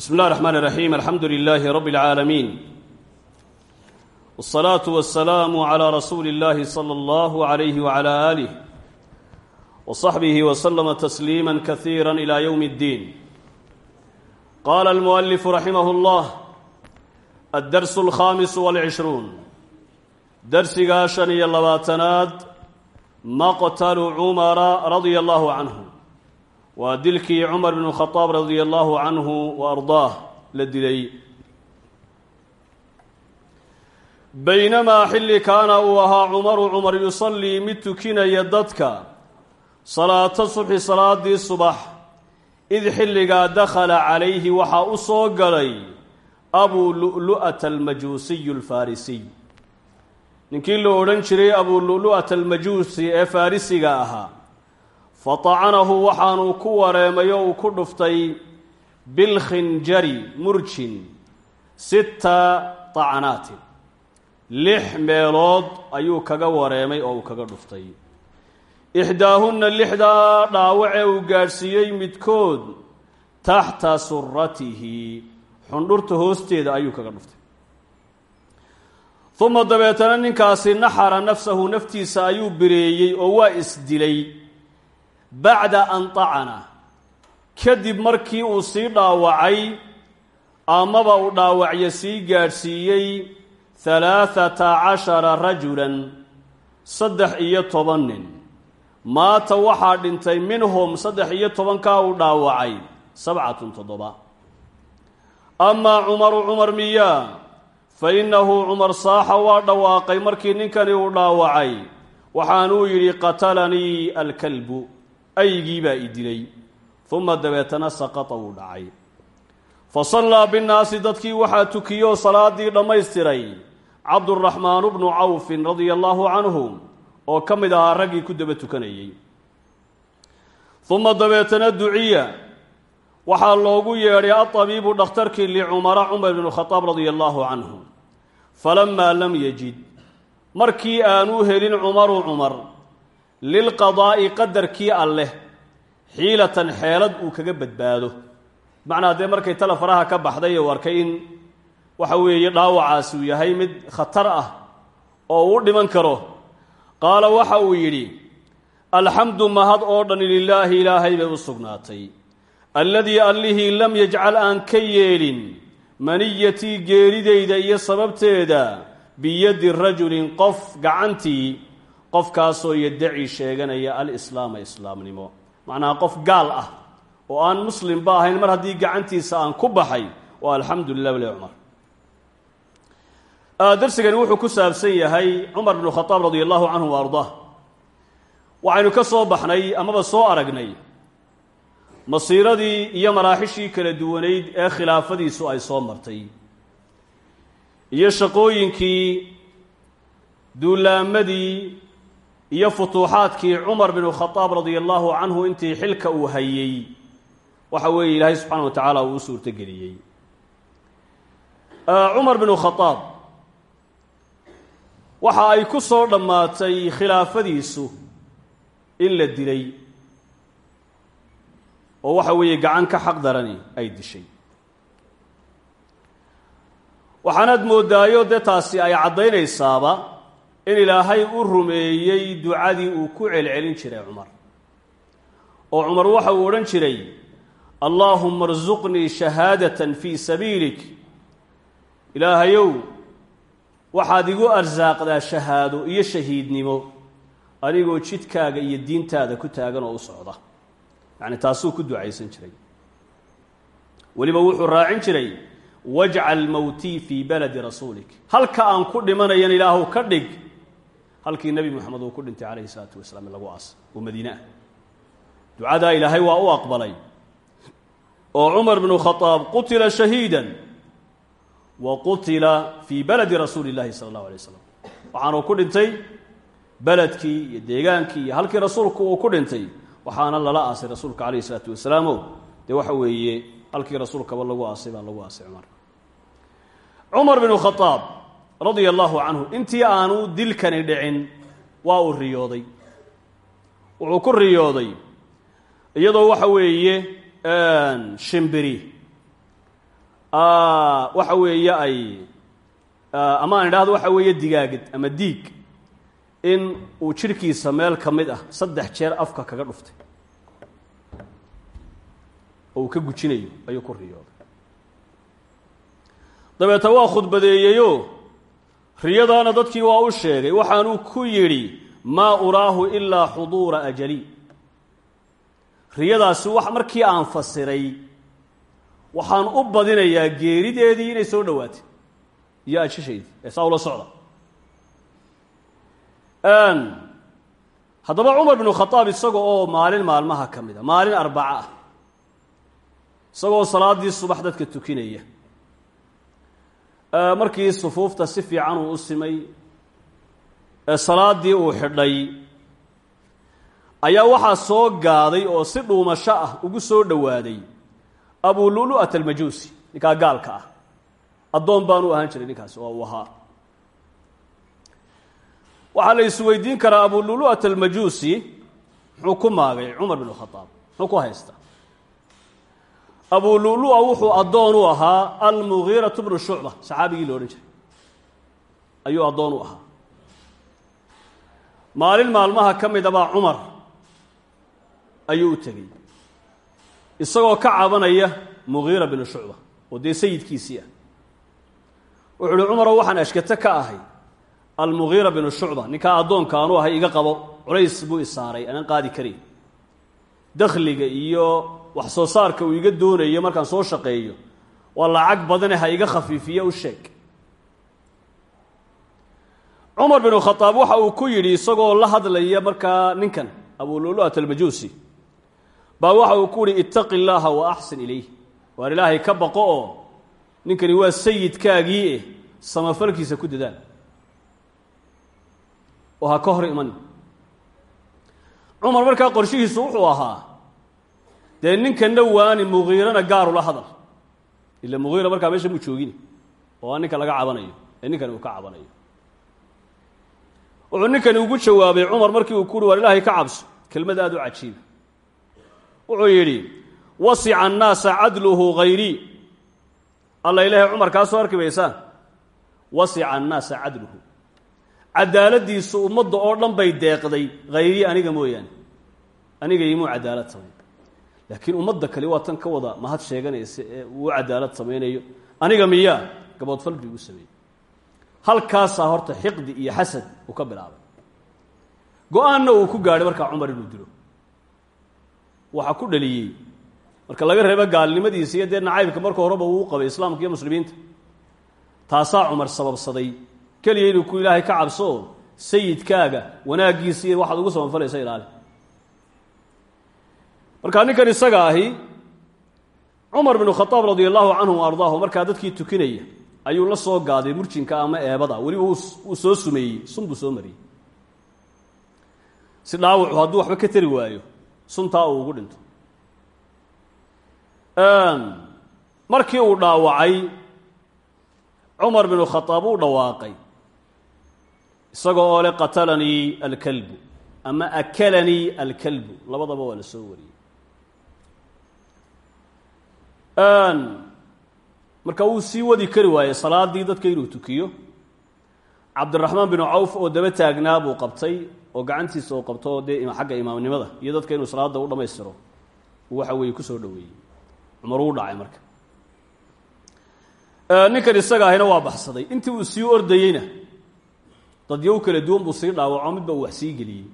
bsmi اllah الرحmn الرaحيم alxamdu لlh رb العaalمين والصلاaة والسلام عlى رsuuل الlh slى الlه عlيه وعlى آله وصaxبه وsلم تسليimا kaثيirا إlى yوم الdين qال المؤلف رaximه الlه الdرس الخاamiس والعشhروuن dersigaa شhan iyo labaatanaad maqtl cmra radي الlه عnه waa dilkii cumar bn khadaab radia allahu canhu wa ardaah la dilay. Baynamaa xilli kaana uu ahaa cumaru cumar yusallii mid tukinaya dadka salaata subxi salaadii subax. Id xilligaa dakhala calayhi waxaa u soo galay abuu lu'lu'ata almajuusiyu alfarisiy ninkii la odhan jiray abuu lu'lu'ata almajuusi ee farisiga ahaa fatacanahu waxaanuu ku wareemay oo uu ku dhuftay bilkhinjari murjin sita tacnaatin lix meelood ayuu kaga wareemay oo uu kaga dhuftay. Ixdaahunna lixdaa dhaawace uu gaadhsiiyey midkood taxta suratihi xundhurta hoosteeda ayuu kaga dhuftay. Uma dabeetana ninkaasi naxara nafsahu naftiisa ayuu bireeyey oo waa isdilay bacda an tacana. Kadib markii uu sii dhaawacay amaba uu dhaawacyo sii gaadhsiiyey halaathata cashara rajulan saddex iyo toban nin. Maata waxaa dhintay minhum saddex iyo tobankaa uu dhaawacay sabcatun toddoba. Amaa cumaru cumar miyaa fa innahu cumar saaxa waa dhawaaqay markii ninkani uu dhaawacay. Waxaanuu yidhi qatalanii alkalbu aygii baa i dilay. Uma dabeetana saqata wuu dhacay. Fa sallaa binnaasi dadkii waxaa tukiyoo salaadii dhammaystiray cabduraxmaanu bnu cawfin radia allaahu canhu oo ka mid ahaa raggii ku daba tukanayey uma dabeetana duciya waxaa loogu yeedhay altabiibu dhakhtarkii licumara cumar bnu khadaab radia allaahu canhu. Falamaa lam yajid. Markii aanuu helin cumaru cumar lilqadaa'i qadarkii alleh xiilatan xeelad uu kaga badbaado. Bimacnaa dee markay tala faraha ka baxday uu arkay in waxa weeye dhaawacaasi uu yahay mid khatar ah oo uu dhiman karo qaala waxa uu yidhi alxamdu mahad oo dhan lilaahi ilaahay bay u sugnaatay. Alladii allihii lam yajcal aan ka yeelin maniyatii geeridayda iyo sababteeda biyadi rajulin qof gacantii qofkaasoo yadaci sheeganaya alislaama islaamnimo. Macnaha qof gaal ah oo aan muslimba ahayn mar haddii gacantiisa aan ku baxay waa alxamdu lilah wali cumar darsigani wuxuu ku saabsan yahay cumar bnu khadaab radia allahu canhu wa ardaa waxaynu ka soo baxnay amaba soo aragnay masiiradii iyo maraaxishii kala duwanayd ee khilaafadiisu ay soo martay. Iyo shaqooyinkii duulaamadii iyo futuuxaadkii cumar binu khadaab radia allaahu canhu intii xilka uu hayey waxa weeye ilaahay subxaana wa tacaala uu u suurtogeliyey cumar binu khadaab waxa ay ku soo dhammaatay khilaafadiisu in la dilay oo waxa weeye gacan ka xaq darani ay dishay. Waxaanaad moodaayo dee taasi ay caddaynaysaaba in ilaahay u rumeeyey ducadii uu ku celcelin jiray cumar. Oo cumar waxa uu odhan jiray allaahuma arsuqnii shahaadatan fii sabiilik. Ilaahayow waxaad igu arsaaqdaa shahaado iyo shahiidnimo anigoo jidkaaga iyo diintaada ku taagan oo u socda. Yacni taasuu ku ducaysan jiray. Weliba wuxuu raacin jiray wajcal mowtii fii baladi rasuulik. Halka aan ku dhimanayan ilaahu ka dhig halkii nebi moxamed uu ku dhintay calayhi salaatu wasalaam lagu aas oo madiine ah. Ilaahay waa u aqbalay. Oo cumar bnu khadaab qutila shahiidan wa qutila fii baladi rasuuli llahi sala allahu alay waslam waxaanuu ku dhintay beledkii iyo deegaankii iyo halkii rasuulku uu ku dhintay waxaana lala aasay rasuulka calayhi salaatu wasalaamo. Dee waxa weeye halkii rasuulkaba lagu aasay baa lagu aasay cumar. Cumar binu khadaab radia allaahu canhu intii aanu dilkani dhicin waa uu riyooday. Wuxuu ku riyooday iyadoo waxa weeye shimbiri. Waxa weeye ay ama aan idhaahdo waxa weeye digaagad ama diig in uu jidhkiisa meel ka mid ah saddex jeer afka kaga dhuftay. Oo uu ka gujinayo ayuu ku riyooday. Dabeeta waa khudbadeeyeyoo riyadaana dadkii waa u sheegay waxaanuu ku yidhi maa uraahu ilaa xuduura ajali. Riyadaasi wax markii aan fasiray waxaan u badinayaa geerideedii inay soo dhowaatay iyo ajashaydii ee saa ula socda. Haddaba cumar binu khadaab isaga oo maalin maalmaha ka mid a maalin arbaca ah isagoo salaaddii subax dadka tukinaya markii sufuufta si fiican uu u simay ee salaaddii uu xidhay ayaa waxaa soo gaaday oo si dhuumasho ah ugu soo dhowaaday abu lulu'at almajuusi ninkaa gaalka ah. Addoon baanu ahaan jiray ninkaasi oo uu ahaa. Waxaa la isweydiin karaa abu lulu'at almajuusi muxuu ku maagay cumar bin khadaab muxuu haystaa abu lulu'a wuxuu addoon u ahaa almugiiratu bnu shucba saxaabigii lo odhan jiray. Ayuu addoon u ahaa. Maalin maalmaha ka mid abaa cumar ayuu u tegey. Isagoo ka cabanaya mugiira binu shucba oo dee sayidkiisii ah. Wuxu uhi cumarow waxaan ashkate ka ahay. Almugiira binu shucba ninkaa addoonka aanu ahay iga qabo. Culays buu isaaray anaan qaadi karayn dakhliga iyo wax soo saarka uu iga doonayo markaan soo shaqeeyo waa lacag badane ha iga khafiifiye u sheeg. Cumar binu khadaab waxa uu ku yidhi isagoo la hadlaya markaa ninkan abululu'at almajuusi baa waxa uu ku yihi ittaqi llaaha wa axsin ilayh. Waar ilaahay ka baqo oo ninkani waa sayidkaagii eh samafalkiisa ku dadaal oo ha ka hor iman. Cumar markaa qorshihiisu wuxuu ahaa dee ninkanna waani mugiirana gaarula hadal. Ila mugiira markaa meesha muu joogin. Oo aan ninka laga cabanayo. Ee ninkani uu ka cabanayo. Wuxuu ninkani ugu jawaabay cumar markii uu ku uhi waar ilaahay ka cabso. Kelmad aada u cajiiba wuxuu yidhi wasica annaasa cadluhu hayrii alla ilaahay cumar kaa soo arki maysaan wasica annaasa cadluhu cadaaladiisu ummadda oo dhan bay deeqday hayrii aniga mooyaane. Aniga imuu cadaalad samayn laakiin ummadda kale waa tan ka wada mahad sheeganaysa ee uu cadaalad samaynayo. Aniga miyaa gaboodfal bii u sameeyey. Halkaasaa horta xiqdi iyo xasad uu ka bilaabay. Go'aanna uu ku gaadhay markaa cumar inuu dilo. Waxaa ku dhaliyey. Marka laga reebo gaalnimadiisa iyo dee nacaybka marka horeba uu qabay islaamka iyo muslimiinta. Taasaa cumar sababsaday. Keliya inuu ku ilaahay ka cabso oo sayidkaaga wanaaggiisa iyo waxaad ugu sabanfalaysa ilaali markaa ninkan isaga ahi cumar binu khadaab radia allahu canhu ardaahu markaa dadkii tukinaya ayuu la soo gaaday murjinka ama eebada. Weliba uu soo sumeeyey sun buu soo mariyey. Si dhaawacu hadduu waxba ka tari waayo suntaa uu ugu dhinto. Markii uu dhaawacay cumar binu khadaab uu dhawaaqay. Isagoo oo le qatalanii alkalbu ama akalanii alkalbu labadaba waa la soo wariyey marka wuu sii wadi kari waayey salaadii dadka inuu tukiyo cabdiraxmaan binu cawf oo daba taagnaa buu qabtay oo gacantiisa oo qabto dee xagga imaamnimada iyo dadka inuu salaada u dhammaystiro waxa weeye ku soo dhoweeyey. Cumar uu dhacay marka. Ninkan isaga ahina waa baxsaday. Intii uu sii ordayeyna dadyow kala duwan buu sii dhaawaco midba uu wax sii geliyey.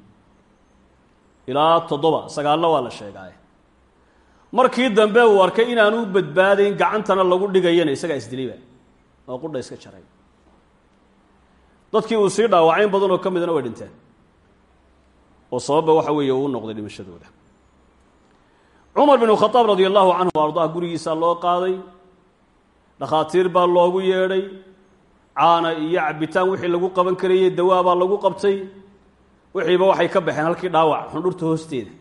Ilaa toddoba sagaalna waa la sheegaaye markii dambe uu arkay inaanu badbaadayn gacantana lagu dhigayana isagaa isdilayba oo qudha iska jaray. Dadkii uu sii dhaawacay in badan oo ka midana way dhinteen. Oo sababba waxa weeye uu noqday dhimashadooda. Cumar binu khadaab radia allahu canhu ardaa gurigiisaa loo qaaday. Dhakhaatiir baa loogu yeedhay. Caana iyo cabitaan wixii lagu qaban karayey dawaabaa lagu qabtay. Wixiiba waxay ka baxeen halkii dhaawac xundhurta hoosteeda.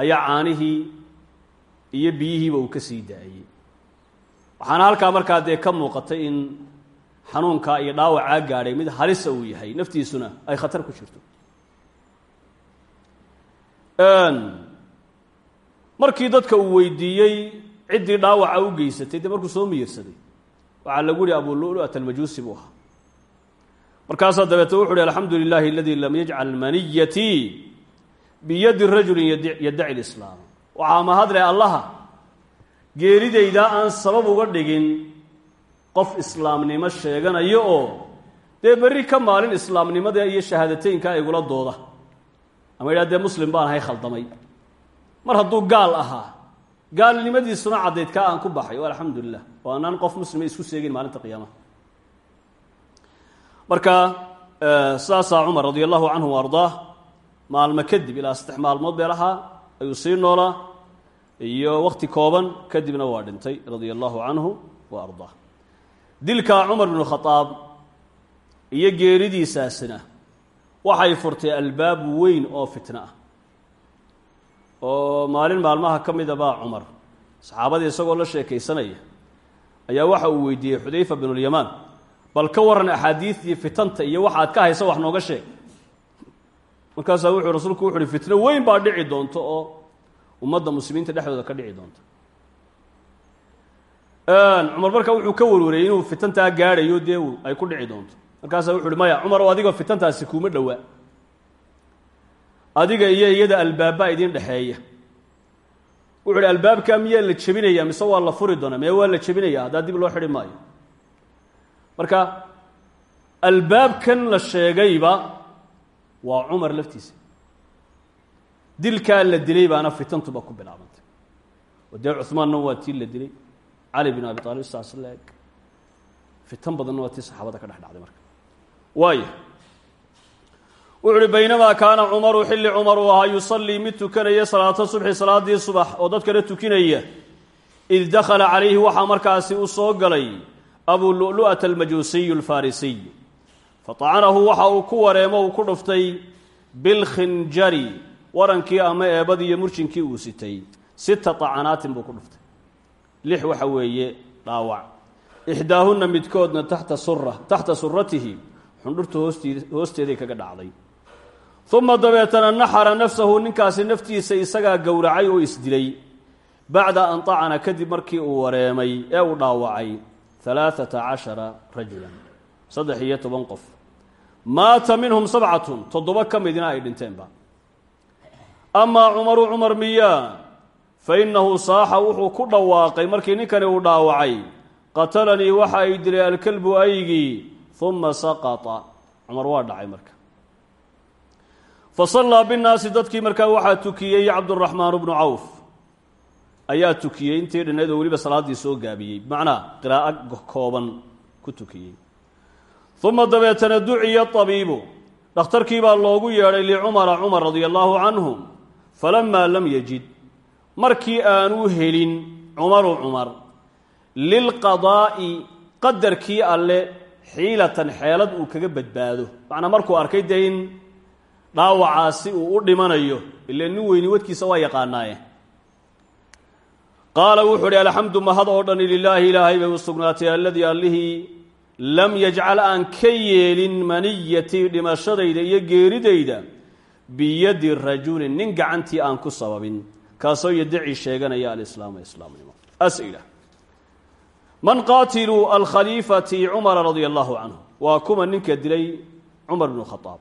Ayaa caanihii iyo biyihiiba uu ka sii daayey. Waxaana halkaa markaa dee ka muuqatay in xanuunkaa iyo dhaawacaa gaadhay mid halisa uu yahay. Naftiisuna ay khatar ku jirto. Markii dadka uu weydiiyey ciddii dhaawaca u geysatay dee markuu soo miyirsaday waxaa lagu yihi abulu'lu'at almajuusi buu ahaa. Markaasaa dabeete wuxu uhi alxamdu lilahi aladi lam yajcal maniyatii biyadi rajulin yaddaci lislaam waxaa mahadle allaha. Geeridayda aan sabab uga dhigin qof islaamnimo sheeganayo oo dee berri ka maalin islaamnimada iyo shahaadateynka igula dooda. Ama yidhaha dee muslim baan ahay khaldamay. Mar hadduu gaal ahaa gaalnimadiisuna caddayd kaa aan ku baxay o alxamdu lilah oo anaan qof muslima isku seegin maalinta qiyaamaha marka saasaa cumar radia allahu canhu ardaah maalmo kadib ilaa saddex maalmood ayuu sii noolaa iyo wakti kooban kadibna waa dhintay radia allahu canhu wa ardaah dilka cumar bnu khadaab iyo geeridiisaasina waxay furtay albaab weyn oo fitno ah. Oo maalin maalmaha ka mida baa cumar saxaabadii isagoo la sheekaysanaya ayaa waxa uu weydiiyey xudayfa binulyamaan bal ka waran axaadiidii fitanta iyo waxaad ka haysa wax nooga sheeg markaasaa wuxuu rasuulku wuxu uhi fitno weyn baa dhici doonta oo ummadda muslimiinta dhexdooda ka dhici doonta. Cumar marka wuxuu ka warwareeyey inuu fitantaa gaadhayo dee ay ku dhici doonto. Markaasaa wuxu uhi maya cumar oo fitantaasi kuuma dhowaa. Adiga iyo iyada albaabaa idin dhexeeya. Wuxu uhi albaabkaa miyaa la jebinaya mise waa la furi doonaa? Mee waa la jebinaya haddaa dib loo xidhi maayo. Marka albaabkan la sheegayba waa cumar laftiisa. Dilkaa la dilay baana fitantuba ku bilaabantay. Oo dee cuhmaanna waa tii la dilay. Cali bin abi aalib saas leeg fitan badanna waa tii saxaabada ka dhex dhacday marka. Waaya wuxu uhi baynamaa kaana cumaru xilli cumar uu ahaa yusallii mid tukanaya salaata subxi salaadii subax oo dadkana tukinaya. Id dakhala calayhi waxaa markaasi u soo galay abu lu'lu'ata almajuusiyu alfarisiy fatacanahu waxa uu ku wareemo uu ku dhuftay bilkhinjari warankii ama eebadii iyo murjinkii uu sitay. Sita tacanaatin buu ku dhuftay. Lix waxa weeye dhaawac. Ixdaahunna midkoodna taxta sura taxta suratihi xundhurta hoostid hoosteeday kaga dhacday. Uma dabeetana naxara nafsahu ninkaasi naftiisa isagaa gowracay oo isdilay. Bacda an tacana kadib markii uu wareemay ee uu dhaawacay alaaata cashara rajulan saddex iyo toban qof. Maata minhum sabcatun toddoba ka midina ay dhinteenba. Amaa cumaru cumar miyaa fa innahu saaxa wuxuu ku dhawaaqay markii ninkani uu dhaawacay qatalanii waxa ay dilay alkalbu aygii uma saqata. Cumar waa dhacay marka. Fa sallaa binnaasi dadkii markaa waxaa tukiyey cabduraxmaan bnu cawf. Ayaa tukiyey intii dhinnayd oo weliba salaaddii soo gaabiyey. Bimacnaa qiraa'o kooban ku tukiyey uma dabeetana duciya abiibu dhakhtarkii baa loogu yeedhay licumara cumar radia allaahu canhu falamaa lam yajid. Markii aanuu helin cumaru cumar lilqadaa'i qadarkii alle xiilatan xeelad uu kaga badbaado. Macnaa markuu arkay dee in dhaawacaasi uu u dhimanayo ile nin weyni wadkiisa waa yaqaanaaye. Qaala wuxuu uhi alxamdu mahad oo dhani lilaahi ilaahay bay u sugnaatay alladii allihii lam yajcal aan ka yeelin maniyatii dhimashadayda iyo geeridayda biyadi rajulin nin gacantii aan ku sababin. Kaasoo yadaci sheeganaya alislaama islaamnimo. As'ila man qaatilu alkhaliifati cumara radia allahu canhu waa kuma ninka dilay cumar bnu khadaab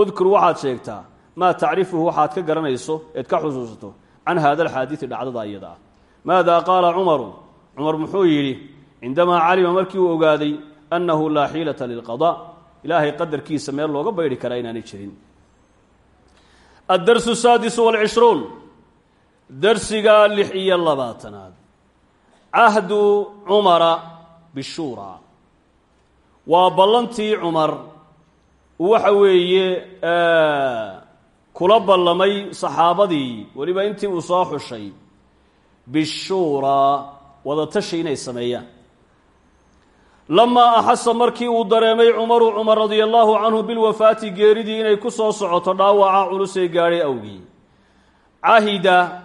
udkur waxaad sheegtaa maa tacrifuhu? Waxaad ka garanayso eed ka xusuusato can hada alxaadidi dhacdada iyada ah. Maada qaala cumaru cumar muxuu yidhi cindamaa calima markii uu ogaaday annahu laa xiilata lilqada ilaahay qadarkiisa meel looga baydhi karaa inaanay jirin addarsu saadisu walcishruun darsigaa lix iyo labaatanaad cahdu cumara bishuuraa waa ballantii cumar waxa weeye kula ballamay saxaabadii weliba intii uu soo xushay bishuuraa wadatashi inay sameeyaan lamaa axasa markii uu dareemay cumaru cumar radia allaahu canhu bilwafaati geeridii inay ku soo socoto dhaawaca culusay gaadhay awgii. Cahida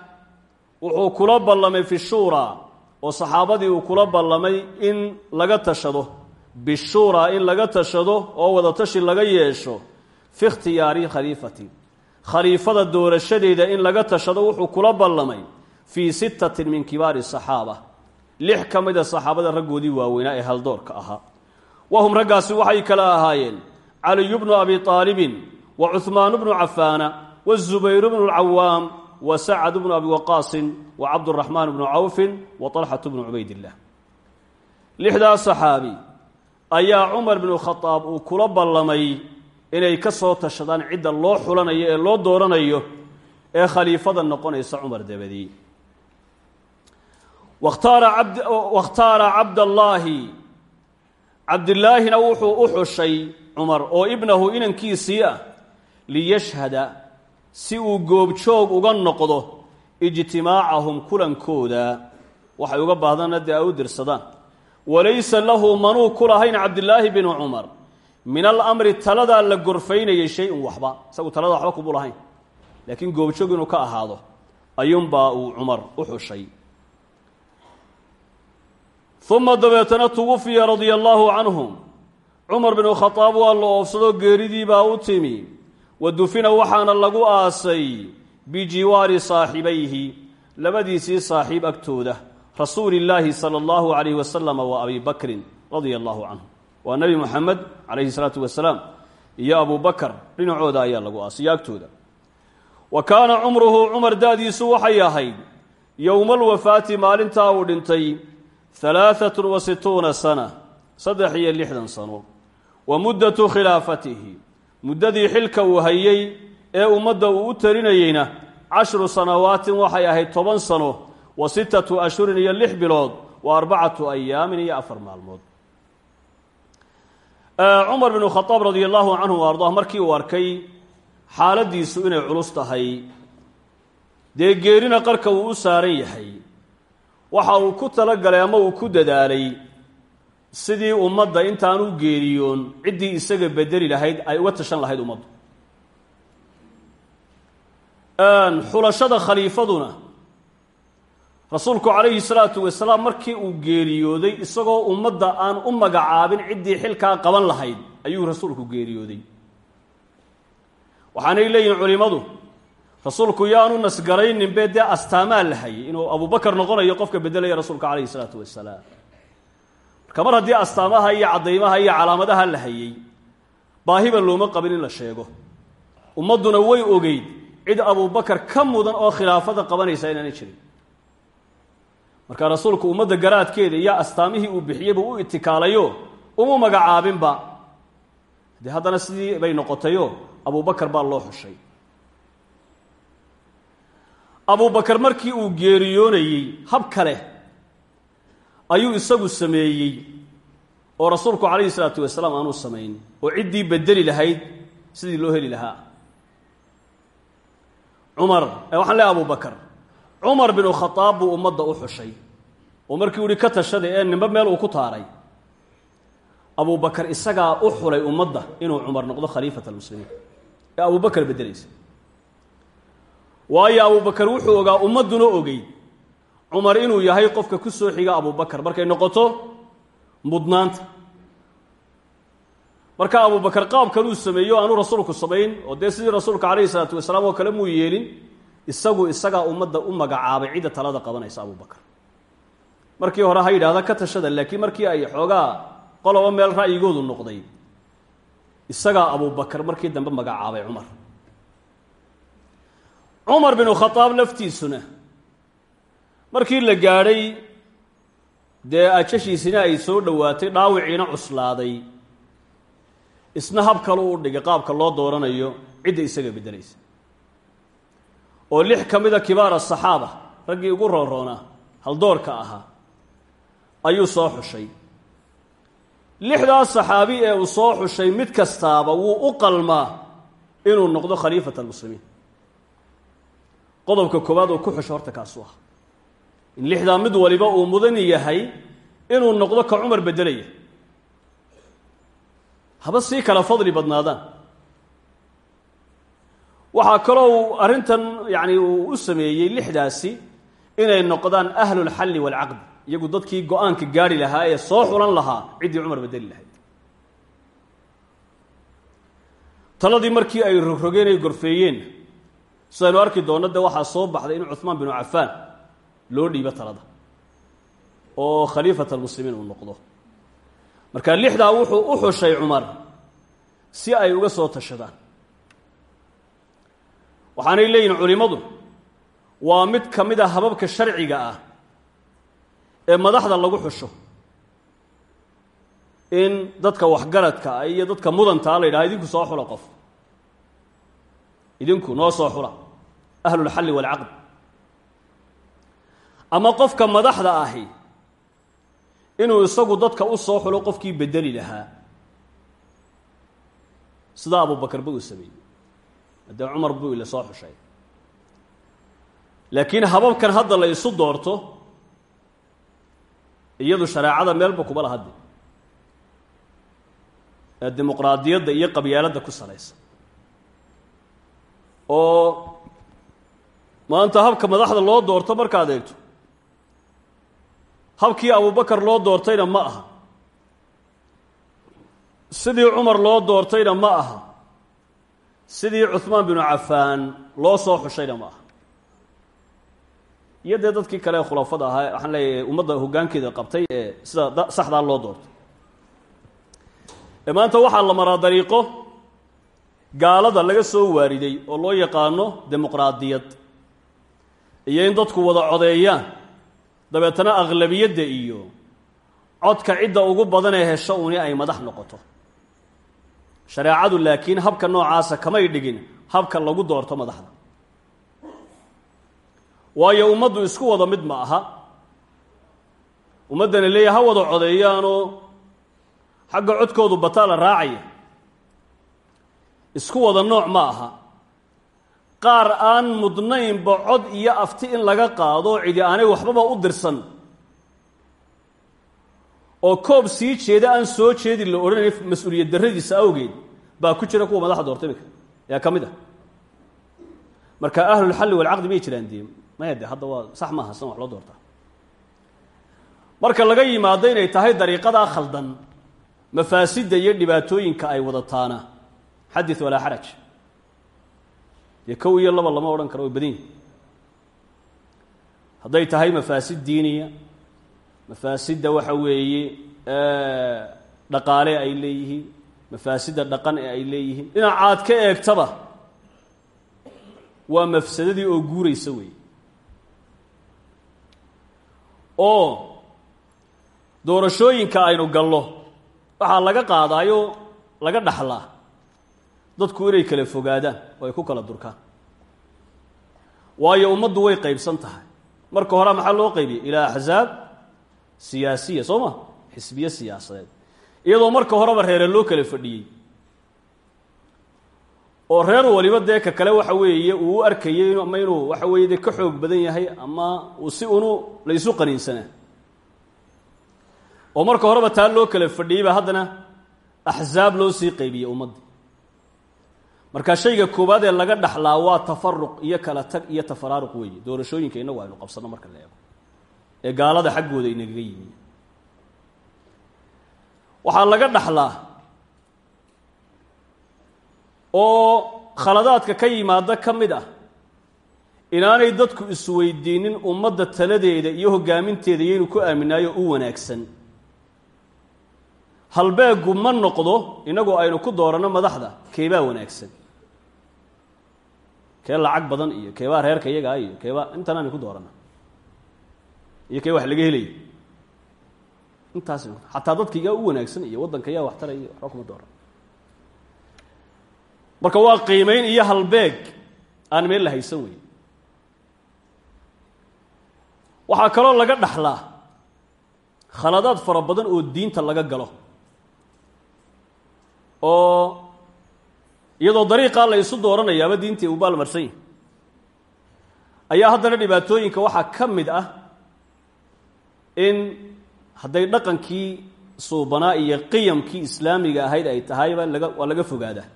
wuxuu kula ballamay fi shuuraa oo saxaabadii uu kula ballamay in laga tashado. Bishuuraa in laga tashado oo wadatashi laga yeesho. Fi ikhtiyaari khaliifati. Khaliifada doorashadeeda in laga tashado wuxuu kula ballamay fii sittatin min kibaari saxaaba lix ka mida saxaabada raggoodii waaweynaa ee haldoorka ahaa. Wahum raggaasi waxay kala ahaayeen caliyu bnu abi aalibin wa cuhmaanu bnu cafaana wazubayru bnu lcawaam wa sacad bnu abi waqaasin wa cabduraxmaan bnu cawfin wa طalxatu bnu cubaydillah. Lixdaas saxaabi ayaa cumar bnu khadaab uu kula ballamay inay ka soo tashadaan cidda loo xulanayo ee loo dooranayo ee khaliifada noqonaysa cumar dabadii wakhtaara cabdallaahi cabdilaahina wuxuu u xushay cumar oo ibnahu inankiisii ah liyashhada si uu goobjoog uga noqdo ijtimaacahum kulankooda. Waxay uga baahdana dee ay u dirsadaan. Walaysa lahu manuu ku lahayn cabdilaahi binu cumar min alamri taladaa la gorfaynayay shay-un waxba isagu talada waxba kumu lahayn. Laakiin goobjoog inuu ka ahaado. Ayuunbaa uu cumar u xushay uma dabeetana tuwafiya radia allaahu canhum cumar binu khadaab waa la oofsado geeridiibaa u timi wa dufina waxaana lagu aasay bijiwaari saaxibayhi labadiisii saaxiib agtooda rasuuli illaahi sala allahu calayhi wasalam wa abi bakrin radia allahu canhum waa nebi moxamed calayhi salaatu wasalaam iyo abu bakar dhinacooda ayaa lagu aasay iyo agtooda. Wa kaana cumruhu cumar da-diisu waxay ahayd yowma alwafaati maalintaa uu dhintay halaaatun wa situuna sana saddex iyo lixdan sano. Wa muddatu khilaafatihi muddadii xilka uu hayey ee ummadda uu u talinayeyna cashru sanawaatin waxay ahayd toban sano wa sittatu ashhurin iyo lix bilood wa arbacatu ayaamin iyo afar maalmood. Cumar binu khadaab radia allahu canhu wa ardah markii uu arkay xaaladiisu inay culus tahay dee geerina qarka uu u saaran yahay waxa uu ku talagalay ama uu ku dadaalay sidii ummadda intaanu geeriyoon ciddii isaga bedeli lahayd ay uga tashan lahayd ummaddu. Xulashada khaliifaduna rasuulku calayhi salaatu wasalaam markii uu geeriyooday isagoo ummadda aan u magacaabin ciddii xilkaa qaban lahayd ayuu rasuulku geeriyooday. Waxaanay leeyihiin culimmadu rasuulku yaanu nasgarayninbe dee astaamaa la hayay inuu abubakar noqonayo qofka bedelaya rasuulka calayhi salaatu wasalaam marka mar haddii astaamaha iyo caddaymaha iyo calaamadaha la hayay baahiba looma qabin in la sheego. Ummadduna way ogeyd cid abubakar ka mudan oo khilaafada qabanaysa inaanay jirin. Marka rasuulku ummadda garaadkeeda iyo astaamihii uu bixiyey buu u itikaalayo umu magacaabinba. Dee haddana sidii bay noqotayo abubakar baa loo xushay abubakar markii uu geeriyoonayey hab kale ayuu isagu sameeyey oo rasuulku calayhi salaatu wasalaam aanuu samayn oo ciddii bedeli lahayd sidii loo heli lahaa. Cumar waxaan leeay abubakar cumar binu khadaab buu ummadda u xushay oo markii u yihi ka tashaday ee nimbe meel uu ku taaray. Abubakar isagaa u xulay ummadda inuu cumar noqdo khaliifat almuslimiin. Ee abubakar beddelaysa waayo abubakar wuxuu ogaa ummadduna ogeyd. Cumar inuu yahay qofka ku soo xiga abubakar markay noqoto mudnaanta. Marka abubakar qaabkan uu sameeyo aanu rasuulku samayn oo dee sidii rasuulka calayhi salaatu wasalaam oo kale muu yeelin isagu isagaa ummadda u magacaabay cidda talada qabanaysa abubakar markii hore ha yidhahda ka tashada laakiin markii ay xoogaa qoloba meel ra'yigoodu noqday isagaa abubakar markii dambe magacaabay cumar cumar binu khadaab laftiisuna markii la gaadhay dee ajashiisina ay soo dhowaatay dhaawiciina cuslaaday. Isna hab kalu u dhigay qaabka loo dooranayo cidda isaga beddelaysa. Oo lix ka mida kibaar asaxaaba raggii ugu roonroonaa haldoorka ahaa ayuu soo xushay. Lixdaas saxaabi ee uu soo xushay mid kastaaba wuu u qalmaa inuu noqdo khaliifat almuslimiin qodobka koowaad oo ku xusho horta kaasu ah. In lixdaa mid waliba uu mudan yahay inuu noqdo ka cumar beddelaya. Haba sii kala fadli badnaadaan. Waxaa kaloo uu arrintan yacni uu u sameeyey lixdaasi inay noqdaan ahlulxalli waalcaqdi iyagu dadkii go'aanka gaari lahaa ee soo xulan lahaa ciddii cumar bedeli lahayd taladii markii ay rogrogeen ay gorfeeyeen sidaynu arki doonno de waxaa soo baxday in cuhmaan binu cafaan loo dhiibo talada oo khaliifat almuslimiin uu noqdo. Marka lixdaa wuxuu u xushay cumar si ay uga soo tashadaan. Waxaanay leeyihiin culimmadu waa mid ka mid a hababka sharciga ah ee madaxda lagu xusho. In dadka waxgaradka ah iyo dadka mudantaa la yidhaha idinku soo xula qof. Idinku noo soo xula ahlulxalli waalcaqd ama qofka madaxda ahi inuu isagu dadka u soo xulo qofkii bedeli lahaa sida abubakar ba uu sameeyey haddee cumar buu ila soo xushay laakiin hababkan hadda la isu doorto iyadu shareecada meelba kuma lahadde ee dimuqraadiyadda iyo qabyaaladda ku salaysa oo maanta habka madaxda loo doorto markaad eegto. Habkii abubakar loo doortayna ma aha. Sidii cumar loo doortayna ma aha. Sidii cuhmaan binu cafaan loo soo xushayna ma aha. Iyo dee dadkii kale ee khulafada ahaa waxaan leeyahay ummadda hoggaankeeda qabtay ee sida saxdaa loo doortay. Ee maanta waxaa la maraa dariiqo gaalada laga soo waariday oo loo yaqaano dimuqraadiyad iyo in dadku wada codeeyaan. Dabeetana aqlabiyadda iyo codka cidda ugu badan ee hesho uni ay madax noqoto. Shareecadu laakiin habka noocaasa kamay dhigin habka lagu doorto madaxda. Waayo ummaddu isku wada mid ma aha. Ummaddana leeya ha wada codeeyaanoo xagga codkoodu bataa la raacaya. Isku wada nooc ma aha qaar aan mudnaynba cod iyo afti in laga qaado cidi aanay waxbaba u dirsan. Oo koob sii jeeda aan soo jeedin la odhanay mas'uuliyad darradiisa awgeed baa ku jira kuwa madaxda doorta imika yaa ka mid ah. Marka ahlulxalli walcaqdi may jiraan dee maya de hadda waa sax maaha san wax loo doortaa. Marka laga yimaado inay tahay dariiqadaa khaldan mafaasidda iyo dhibaatooyinka ay wadataana. Xadid walaa xaraj dee kow iyo laba lama odhan karo way badan hadday tahay mafaasid diiniya mafaasidda waxa weeye dhaqaale ay leeyihiin mafaasidda dhaqan ee ay leeyihiin. Dhinacaad ka eegtaba waa mafsadadii oo guuraysa weeye. Oo doorashooyinka aynu gallo waxaa laga qaadaayo laga dhaxlaa dadku inay kala fogaadaan oo ay ku kala durkaan. Waayo ummaddu way qaybsan tahay. Marka hore maxaa loo qaybiyey ilaa axzaab siyaasiya soo ma? Xisbiye siyaasadeed. Iyadoo marka horeba reere loo kala fadhiyey. Oo reer waliba dee ka kale waxa weeye uu u arkayey ama inuu waxa weeye dee ka xoog badan yahay ama uu si unu la isu qaniinsanaa oo marka horeba taa loo kala fadhiyey haddana axzaab loo sii qaybiyey ummadda marka shayga koowaad ee laga dhaxlaa waa tafaruq iyo kala tag iyo tafaraaruq weeye doorashooyinka innagu aynu qabsanno marka la eego. Ee gaalada xaggooda inagaga yimi waxaa laga dhaxlaa oo khaladaadka ka yimaada ka mid ah inaanay dadku isweydiinin ummadda taladeeda iyo hoggaaminteeda iyaynu ku aaminaayo u wanaagsan. Halbeegu ma noqdo inagu aynu ku dooranno madaxda keebaa wanaagsan kee lacag badan iyo keebaa reerka iyagaa iyo keebaa intan aynu ku dooranna iyo kee wax laga helaya intaas xataa dadka yaa u wanaagsan iyo waddanka yaa waxtara iyo kuma dooran marka waa qiimeyn iyo halbeeg aan meel la haysan weyn. Waxaa kaloo laga dhaxlaa khaladaad fara badan oo diinta laga galo. Oo iyadoo dariiqaa la isu dooranayaaba diintii uu baalmarsan yahay. Ayaa haddana dhibaatooyinka waxaa ka mid ah in hadday dhaqankii suubanaa iyo qiyamkii islaamiga ahayd ay tahayba laga waa laga fogaadaa.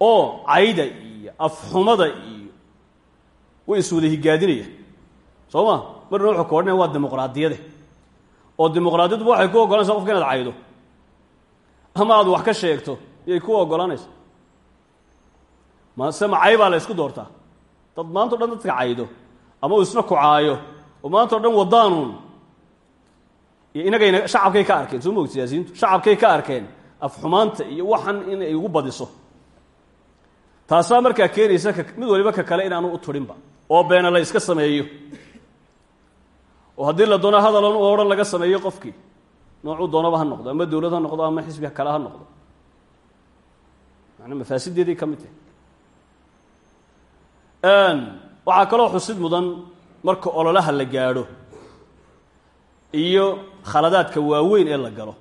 Oo cayda iyo afxumada iyo way iswada higaadinayaan soo ma? Marna wuxuu ka odhanaya waa dimuqraadiyade. Oo dimuqraadiyadduba waxay ku ogolanaysaa qofka inaad caydo. Ama aad wax ka sheegto iyay ku oggolaanaysa. Mase ma cay baa la ysku doortaa. Dad maanta o dhan dadka caydo ama uu isna kucaayo oo maanta o dhan wadaanuun inagayna shacabkay ka arkeen soo moogta siyaasiyiintu? Shacabkay ka arkeen afxumaanta iyo waxan in ay ugu badiso. Taasaa markaa keenaysa mid waliba ka kale inaanu u turinba oo beena la iska sameeyo. Oo haddii la doono hadalan u odhan laga sameeyo qofkii noocuu doonaba ha noqdo ama dowlad ha noqdo ama xisbi kale ha noqdo manaa mafaasideeday ka mid tahay. Waxaa kaloo xusid mudan marka ololaha la gaadho iyo khaladaadka waaweyn ee la galo.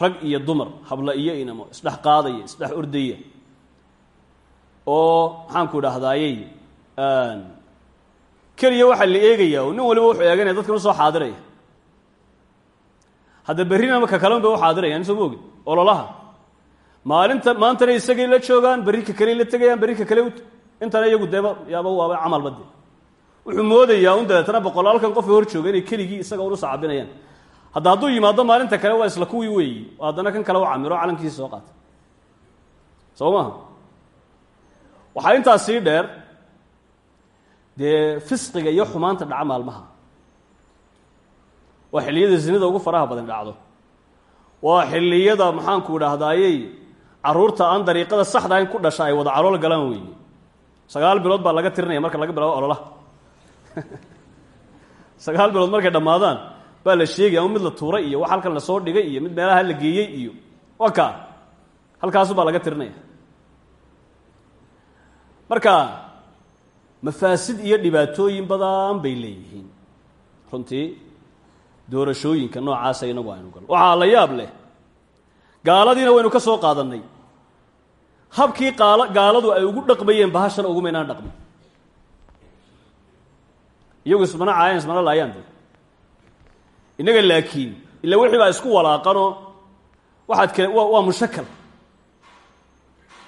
Rag iyo dumar habla iyo inamo isdhex qaadaya isdhex ordaya oo maxaanku idhaahdayey keliya waxaa la eegaya oo nin waliba wuxuu eeganaya dadkan u soo xaadiraya. Hadda berrina ka kalen bay u xaadirayaan soo ma ogin ololaha maalinta maantana isagay la joogaan berri ka kale la tegayaan berri ka kale intana iyagu deeba yaaba waaba camalba de wuxuu moodayaa un dabeetana boqolaalkan qofka hor jooga inay keligii isaga un usacabinayaan hadda hadduu yimaado maalinta kale waa isla kuwii weeyi oo kan kale u camiro calankiisa soo qaata. Soo maha waxaa intaas sii dheer dee fisqiga iyo xumaanta dhaca maalmaha. Waa xilliyada zinada ugu faraha badan dhacdo. Waa xilliyada maxaanku idhaahdayey carruurta aan dariiqada saxda in ku dhasha ay wada calool galaan weeye. Sagaal bilood baa laga tirinaya marka laga bilaabo ololaha sagaal bilood markay dhammaadaan baa la sheegaya ama mid la tuuray iyo wax halkan la soo dhigay iyo mid meelaha la geeyey iyo waa kaa halkaasu baa laga tirinaya marka mafaasid iyo dhibaatooyin badan bay leeyihiin. Runtii doorashooyinka noocaasa inagu aynu galno waxaa la yaab leh gaaladiina waynu ka soo qaadannay. Habkii qaal gaaladu ay ugu dhaqmayeen bahashan ugumaynaan dhaqmin. Iyagu ismana caayaan ismana laayaan de laakiin ila wixii baa isku walaaqanoo waxaad kale wa waa mushakal.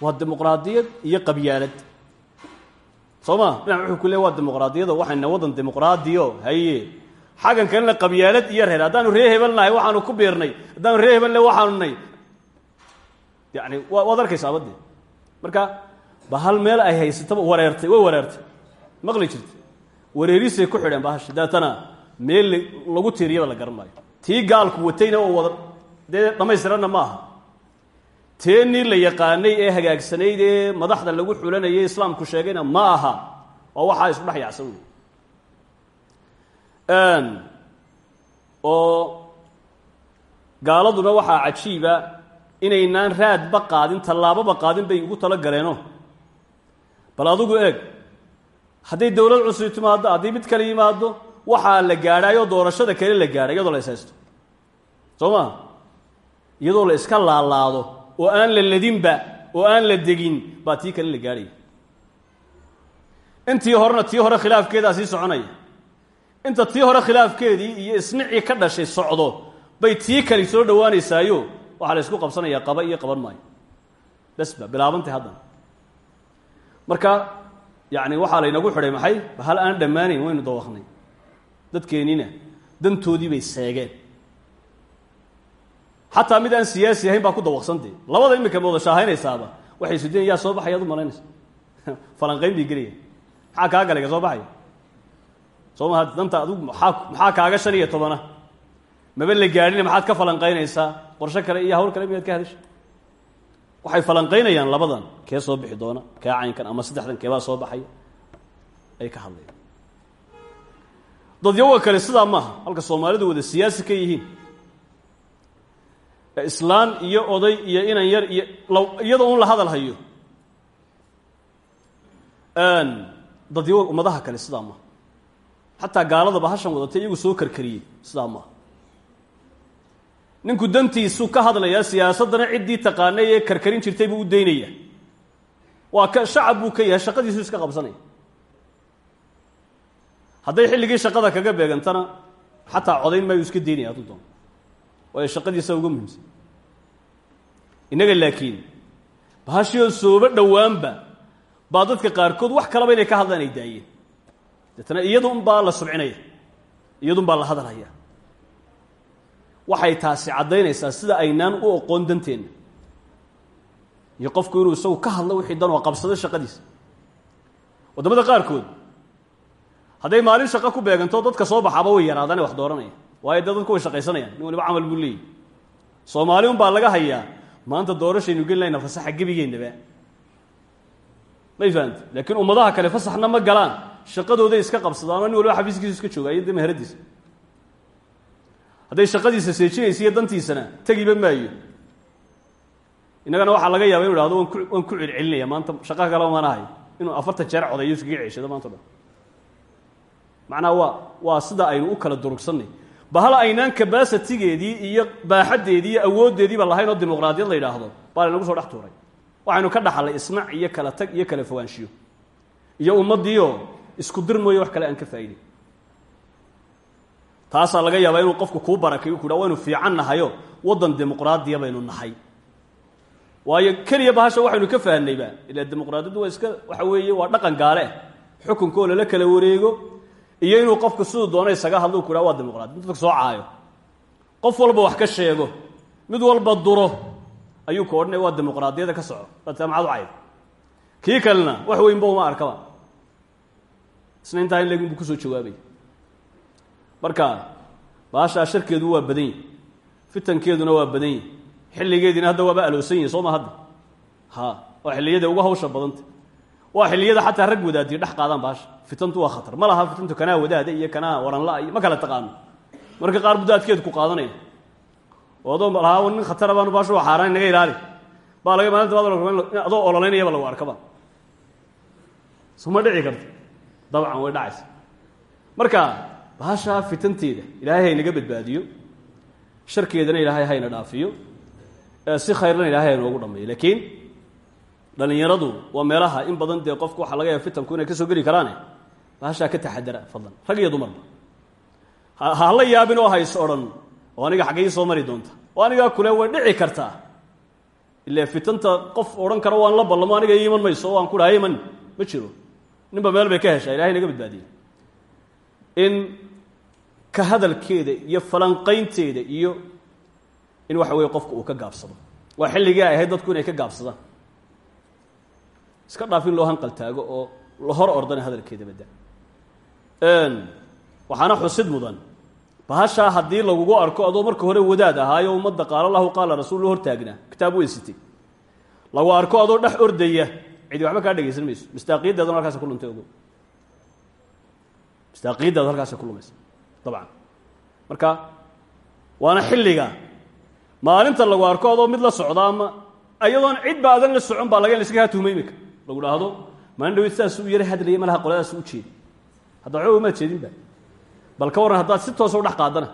Waa dimuqraadiyad iyo qabyaalad. Soo ma? Dhinac wuxuu ku waa dimuqraadiyado waxayna waddan dimuqraadiyo haye. Xaggan kalena qabyaalad iyo reer haddaanu ree hebel nahay waxaanu ku biirnay. Haddaanu ree hebel nahay waxaanu nay yani wa waad arkaysaaba de marka ba hal meel ay haysataba wareertay way wareertay. Maqli jirta wareerisay ku xidheen bahashi daatana meel lagu tiiriyaba la garan maayo. Tii gaalku watayna oo wada dee dhammaystiranna ma aha teenii la yaqaanay ee hagaagsanayd ee madaxda lagu xulanayay islaamku sheegayna ma aha waa waxaa isku dhex yacsan oo gaaladuna waxaa cajiiba inaynaan raadba qaadin tallaababa qaadin bay ugu talo galeeno bal adigu eeg hadday dowlad cusub timaaddo haddii mid kale yimaado waxaa la gaadhaayoo doorashada kale la gaadhay iyadoo la ishaysto soo maa iyadoo la iska laalaado oo aan la ladinba oo aan la degin baa tii kale la gaadhaya. Intii horena tii hore khilaafkeedaa sii inta tii hore khilaafkeedii iyo isnicii ka dhashay socdo bay tii kali soo dhowaanaysaayo waxaa la isku qabsanayaa qaba iyo qaban maayo. Besba bilaabantay haddana marka yacni waxaa laynagu xidhay maxay? Hal aan dhammaanayn waynu dawaqnay dadkeenniina dantoodii bay seegeen. Xataa mid aan siyaasi ahayn baa ku dawaqsantee labada imika ma wada shaahaynaysaaba waxay sudeen yaa soo baxaya ad u malaynaysa falanqayn bay gelaya maxaa kaa galayga soo baxaya soo maha danta adigu maxaa maxaa kaaga shan iyo tobana? Maba la gaadhina maxaad ka falanqaynaysaa qorsho kale iyo hawl kale miyaad ka hadasha waxay falanqaynayaan labadan kee soo bixi doona caynkan ama saddexdan keebaa soo baxaya ay ka hadlayaan dadyawa kale sidaa maaha halka soomaalidu wada siyaasi ka yihiin. Islaan iyo oday iyo inan yar iyo iyadoo un la hadal hayo. Dadyawa ummadaha kale sidaa maaha xataa gaaladaba hashan wadatay iyagu soo karkariyey sidaa maaha ninku dantiisu ka hadlayaa siyaasaddana ciddii taqaanay ee karkarin jirtay buu u daynaya. Waa ka shacab buu ka yahay shaqadiisu iska qabsanaya. Hadday xilligii shaqada kaga beegantana xataa codayn maayu iska daynaya hadduu doono waayo shaqadiisa uga muhiimsan. Innaga laakiin bahashiyoo sooba dhowaanba baa dadka qaarkood wax kalaba inay ka hadlaan ay daayeen. Deetana iyadun baa la subcinaya iyadun baa la hadalhaya waxay taasi caddaynaysaa sida aynaan u oqoon danteenna iyo qofku inuu isagu ka hadlo wixii dan oo qabsado shaqadiisa. Waddamada qaarkood hadday maalin shaqo ku beeganto dadka soo baxaaba way yaraadaan wax dooranaya waayo dee dadku way shaqaysanayaan nin waliba camal buu leeyahy soomaali un baa laga hayaa maanta doorashaynu geli layna fasaxa gebigeennaba may fahamte laakiin ummadaha kale fasaxna ma galaan. Shaqadooday iska qabsadaan nin waliba xafiiskiisu iska jooga iyo meheradiisa hadday shaqadiisa seejinaysa iyo dantiisana tegiba maayo. Innagana waxaa laga yaaba inu hahdo waan ku celcelinaya maanta shaqa kale mana hayo inuu afartan jeer codayo iskaga ceshado maanta macnaha waa waa sida aynu u kala durugsanay bahal aynaan kabasatigeedii iyo baaxaddeedii iyo awooddeediiba lahayn oo dimuqraadiyad la yidhaahdo baa laynagu soo dhex tuuray. Waxaynu ka dhaxalay ismac iyo kala tag iyo kala fogaanshiyo iyo ummaddiioo isku dir wax kale aan ka faa'iday taasaa laga yaabaa inuu qofku kuu barakayo ku ha waynu fiican nahayo waddan dimuqraadiya baynu nahay. Waayo keliya bahasha waxaynu ka fahnayba ila dimuqraadiyaddu waa iska waxa weeye waa dhaqan gaale. Xukunkoo lala kala wareego iyo inuu qofku siduu doona isaga hadlu ku ha waa dimuqraadi dadka soo caayo. Qof walba wax ka sheego mid walba duro ayuu ka waa dimuqraadiyada ka soco. Dadka macad u cayb kii kalena wax weynba uma arkaba. Isna intaa in buu ku soo jawaabay marka baashaa sharkeedu waa badan yahi fitankeeduna waa badan yahi xilligeediina hadda waaba aloosan yihiin soo ma hadda? Ha waa xilliyada uga hawsha badanta waa xilliyada xataa rag wadaadiyo dhex qaadaan baasha. Fitantu waa khatar. Ma laha fitantu kanaa wadaada iyo kanaa waranla iyo ma kala taqaano. Marka qaar budaadkeedu ku qaadanaya oo adoo lahaa nin khatara baanu baasha waa xaaraan inaga ilaali. Baa laga maalinta baad adoo ololeynayaba lagu arkaba. Suma dhici karto. Dabcan way dhacaysa. Marka baashaa fitanteeda ilaahay haynaga badbaadiyo. Sharkeedana ilaahay hayna dhaafiyo. Si khayrna ilahay haynoogu dhameeyo laakiin dhalinyaradu waa meelaha in badan dee qofku waxaa laga yaaba fitanku inay ka soo geli karaane. Baashaa ka taxadara fadlan. Rag iyo dumarba hala yaabin oo hays odhan oo aniga xaggay soo mari doonta. Oo anigaa kule way dhici kartaa. Ile fitanta qof odhan karo waan la ballamo aniga ii iman mayso o waan ku dhaha iman ma jiro. Ninba meel bay ka heshaa ilahay naga badbaadiye in ka hadalkeeda iyo falanqaynteeda iyo in waxa weeye qofku uu ka gaabsado. Waa xilligii ay ahayd dadku inay ka gaabsadaan. Iska dhaaf in loo hanqal taago oo la hor ordana hadalkeeda badda waxaana xusid mudan. Bahashaa haddii lagugu arko adoo marka hore wadaad ahaayo ummadda qaala lahu qaala rasuul hortaagnaa kitaab weysitay lagu arko adoo dhex ordaya cidi waxba kaa dhegaysan mayso. Mistaaqiyadeeduna halkaas ku luntay ogo mistaaqiyadeedu halkaasa ku lumaysa dabcan. Marka waana xilliga. Maalinta lagu arko adoo mid la socda ama ayadoon cid ba adan la socon baa laga iskaga tuhma imika lagu dhaahdo maalin dhawed sidaas u yara hadlaya malaha qoladaas u jeedi hadda waxba umaad jeedinba bal ka warran haddaad si toosa u dhex qaadana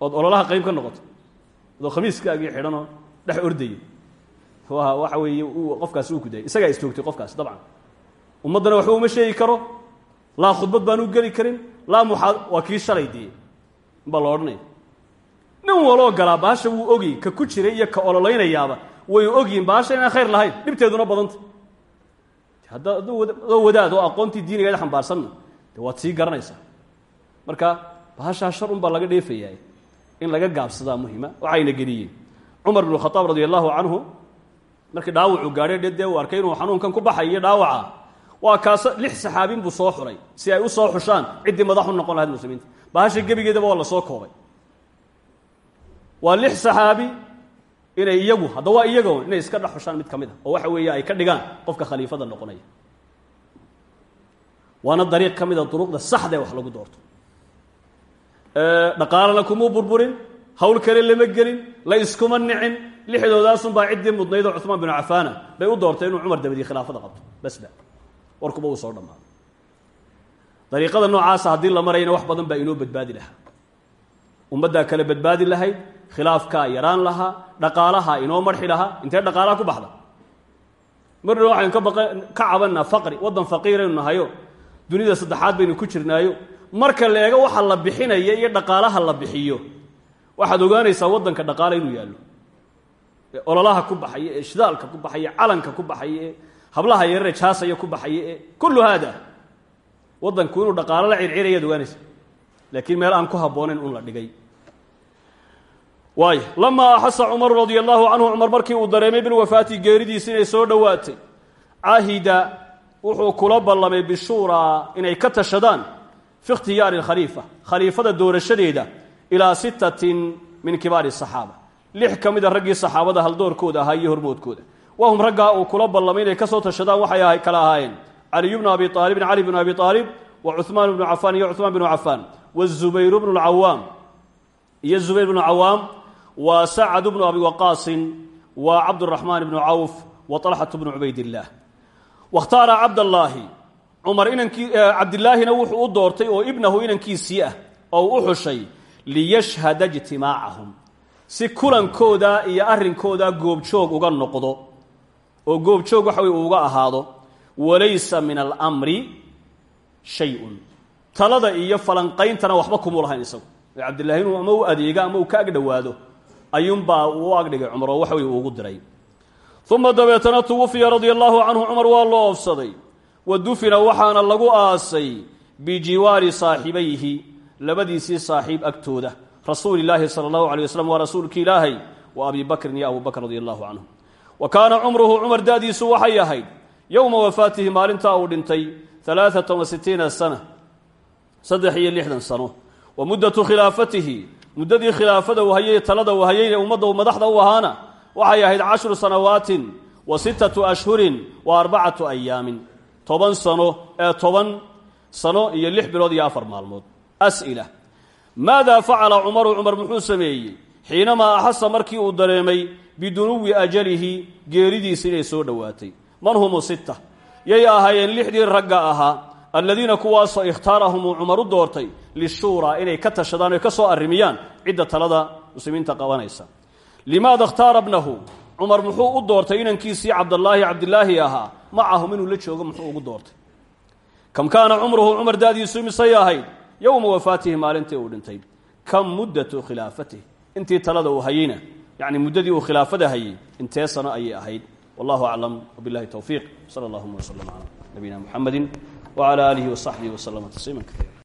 ood ololaha qayb ka noqoto adoo khamiiskaagii xidhanoo dhex ordaya waxa weeye qofkaasi uu ku dayay. Isagaa istoogtay qofkaasi dabcan. Ummaddana waxba uma sheegi karo. Laa khudbad baan u geli karin waa kii shalay dee baa nin waloo galaa baasha wuu ogyay ka ku jiray iyo ka ololaynayaaba way ogyihiin baasha inaan khayr lahayn dhibteeduna badanta. Hadda adoo wadaad oo aqoontii diinigeeda xambaarsanna de waad sii garanaysaa. Marka baashaa shar un baa laga dheefayaa in laga gaabsadaa muhima waxayna geliyeen. Cumar bn khaaab radi allahu canhu markii dhaawacuu gaadhay dhe uu arkay inuu xanuunkan ku baxayo dhaawaca waa kaas lix saxaabin buu soo xuray. Si ay u soo xushaan ciddii madax u noqon lahayd muslimiinta. Bahasha gebigeedaba waa la soo koobay. Waa lix saxaabi inay iyagu hadda waa iyago inay iska dhex mid ka mid a oo waxa weeye ay ka dhigaan qofka khaliifada noqonaya. Waana dariiq ka mida duruqda saxda wax lagu doorto. Dhaqaalana kumuu burburin hawl kale lama gelin la iskuma nicin. Lixdoodaasunbaa ciddii mudnayd oo cumaan binu bay u doortay inuu cumar dabadii khilaafada qabto. Basba warkuba uu soo dhammaaday dariiqada noocaasa haddii la marayna wax badan baa inoo badbaadi lahaa. Ummaddaa kale badbaadi lahayd khilaafkaa yaraan lahaa dhaqaalaha inoo marxi lahaa intee dhaqaalaha ku baxda? Marna waxaynu ka baqa ka cabanaa faqri waddan faqiiraynu nahayo dunida saddexaad baynu ku jirnaayo. Marka la eego waxa la bixinaya iyo dhaqaalaha la bixiyo waxaad ogaanaysaa waddanka dhaqaala inuu yaallo. Ololaha ku baxaya ee shidaalka ku baxaya calanka ku baxaya ee hablaha yarare jaasaya ku baxaya ee kullu haada waddanku inuu dhaqaalo la circirayaad ogaanaysa laakiin meel aan ku habboonayn un la dhigay. Waayo lamaa axasa cumaru radia allahu canhu cumar markii uu dareemay bilwafaati geeridiisi inay soo dhowaatay cahida wuxuu kula ballamay bishuuraa inay ka tashadaan fi ikhtiyaari alkhaliifa khaliifada doorashadeeda ilaa sittatin min kibaari asaxaaba lix ka mida raggii saxaabada haldoorkooda ahaa iyo hormoodkooda wahum raggaa uu kula ballamay inay ka soo tashadaan waxay kala ahaayeen caliyu bnu abi aalibin cali bnu abi aalib wa cuhmaan bnu cafaan iyo cuhmaan bnu cafaan wazubayru bnu lcawaam iyo zubayr bnu cawaam wa sacad bnu abi waqaasin wa cabduraxmaan bnu cawf wa طalxat bnu cubaydillaah wakhtaara cabdallaahi cumar inankii cabdilaahina wuxuu u doortay oo ibnahu inankiisii ah oo u xushay liyashhada ijtimaacahum si kulankooda iyo arrinkooda uga noqdo oo goobjoog waxa wey uga ahaado walaysa min almri shay-un. Talada iyo falanqayntana waxba kumuu lahayn isagu. Cabdillahi inuu ama u adeega ama uu ka agdhowaado ayuunbaa uu agdhigay cumar oo waxa wey ugu diray. Uma dabeetana tuwufiya radia allahu canhu cumar waa loo oofsaday. Wa dufina waxaana lagu aasay bijiwaari saaxibayhi labadiisii saaxiib agtooda. Rasuuli illaahi sala allahu alay waslm waa rasuulki ilaahay wa abi bakrin iyo abu bakr radi allahu canhu wa kaana cumruhu cumar da-diisu waxay ahayd yowma wafaatihi maalintaa uu dhintay alaaatan wa sitiina sana saddex iyo lixdan sano. Wa muddatu khilaafatihi muddadii khilaafada uu hayay talada uu hayay ummadda madaxda u ahaana waxay ahayd cashru sanawaatin wa sittatu ashhurin wa arbacatu ayaamin toban sano ee toban sano iyo lix bilood iyo afar maalmood. Maadaa facala cumaru? Cumar muxuu sameeyey xiinamaa axasa markii uu dareemay bidunuwi ajalihi geeridiisa inay soo dhowaatay man humu sitta? Yay ahaayeen lixdii ragga ahaa aladiina kuwaasoo ikhtaarahum uu cumar u doortay lishuuraa inay ka tashadaan oy ka soo arrimiyaan cidda talada muslimiinta qabanaysa. Limaada ikhtaara bnahu cumar muxuu u doortay inankiisii cabdallaahi cabdilaahi ahaa. Macahum inuu la joogo muxuu ugu doortay. Kam kaana cumruhu cumar da-diisu misay ahayd? Yowma wafaatihi maalintii uu dhintay. Kam muddatu khilaafatihi? Intii talada uu hayeyna yacni muddadii uu khilaafada hayey intee sano ayay ahayd wallahu aclam wbillahi towfiiq sala allahuma wslm calaa nabiyina muxamedi wcala aalihi wasaxbihi waslama tasliima kaiira